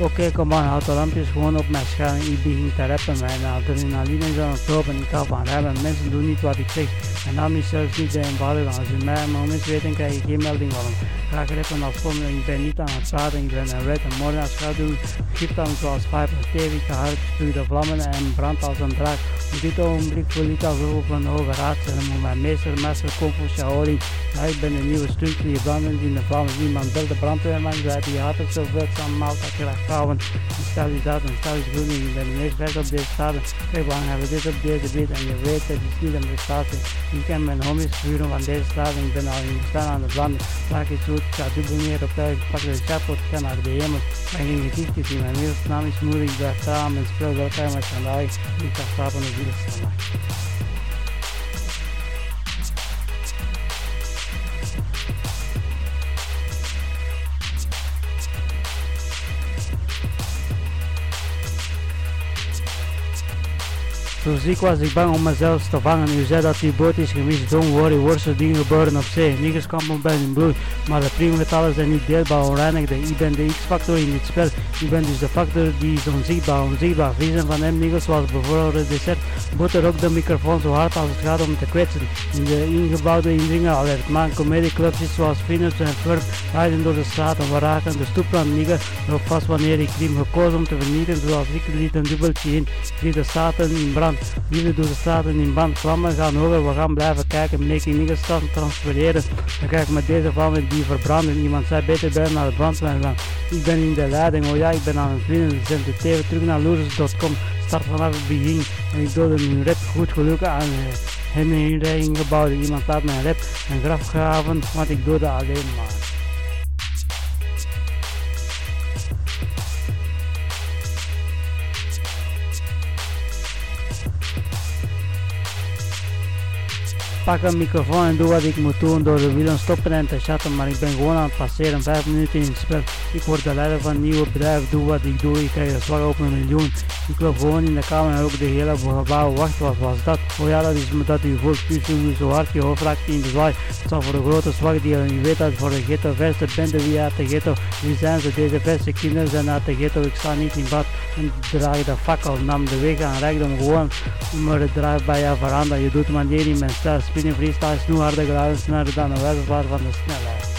Oké, kom aan, houd de lampjes gewoon op mijn scherm. Ik begin te rappen. Mijn adrenaline is aan het lopen. Ik hou van rappen. Mensen doen niet wat ik zeg. Mijn naam is zelfs niet eenvoudig. Als u mij maar mensen weten, krijg je geen melding van hem. Graag rappen als volgende. Ik ben niet aan het praten. Ik ben een red en morgen als schaduw. Gift dan zoals Viper stevig gehard. Spuug de vlammen en brandt als een draak. Op dit ogenblik voel ik alsof op een hoge zijn. Mijn meester, meester, Kung Shaolin. Ja, ik ben een nieuwe stuk die brandend in de vlammen. Iemand belt de brandweerman. Zei die had het zo werkzaam. Malta graag houden. Stel je dat en stel je goed niet. Ik ben de op deze staten. Kijk, lang hebben we dit op deze beat en je weet het is niet een prestatie. Ik ken mijn homies vuren van deze staat en ik ben al in staan aan de branden. Laat iets goed, ik ga dubbel meer op tijd. Ik pak de chatbot, ik ga naar de hemel. Ik ga geen gezicht zien. Mijn naam is moeilijk, ik blijf samen en speel welke met vandaag. Ik ga slapen op iedere Zo ziek was ik bang om mezelf te vangen. U zei dat die boot is gemist. Don't worry, worse dingen gebeuren op zee. Niggers komen bij hun bloed. Maar de priemgetallen zijn niet deelbaar onreinigde. Ik ben de X-factor in dit spel. Ik ben dus de factor die is onzichtbaar. Onzichtbaar. Vriezen van hem niggers was bijvoorbeeld het dessert. Boter ook de microfoon zo hard als het gaat om te kwetsen. In de ingebouwde indringer alert. Man, comedieclubjes zoals Phoenix en Furp rijden door de straten. We raken de stoeprand nigger nog vast wanneer ik klim. Gekozen om te vernietigen zoals ik liet een dubbeltje in. De staten in brand. Liefde door de straten in band. Vlammen gaan over, we gaan blijven kijken. Making niggas transfereren. Dan kijk ik met deze vlammen die verbranden. Iemand zei beter bij naar de brandweer gaan. Ik ben in de leiding, oh ja, ik ben aan het winnen. Zend de TV terug naar losers.com. Start vanaf het begin. En ik doe een rap goed geluk aan hen in gebouwd. Iemand laat mijn rap een graf graven, want ik doe dat alleen maar. Pak een microfoon en doe wat ik moet doen door de wielen stoppen en te chatten, maar ik ben gewoon aan het passeren, 5 minuten in het spel. Ik word de leider van een nieuw bedrijf, doe wat ik doe, ik krijg een slag op een miljoen. Ik loop gewoon in de kamer en ook de hele gebouw. Wacht, wat was dat? Oh ja, dat is omdat u voelt, u zo hard je hoofd raakt in de zwaai. Het zal voor de grote zwak die u weet dat voor de ghetto verste bende wie uit de ghetto. Wie zijn ze? Deze verse kinderen zijn uit de ghetto. Ik sta niet in bad en draag de fakkel. Nam de weg aan rijkdom gewoon. Maar het draait bij jou veranderen. Je doet manier in mijn stijl. Spinnen freestyle nu harder geluid, sneller dan een wijzerswaard van de snelheid.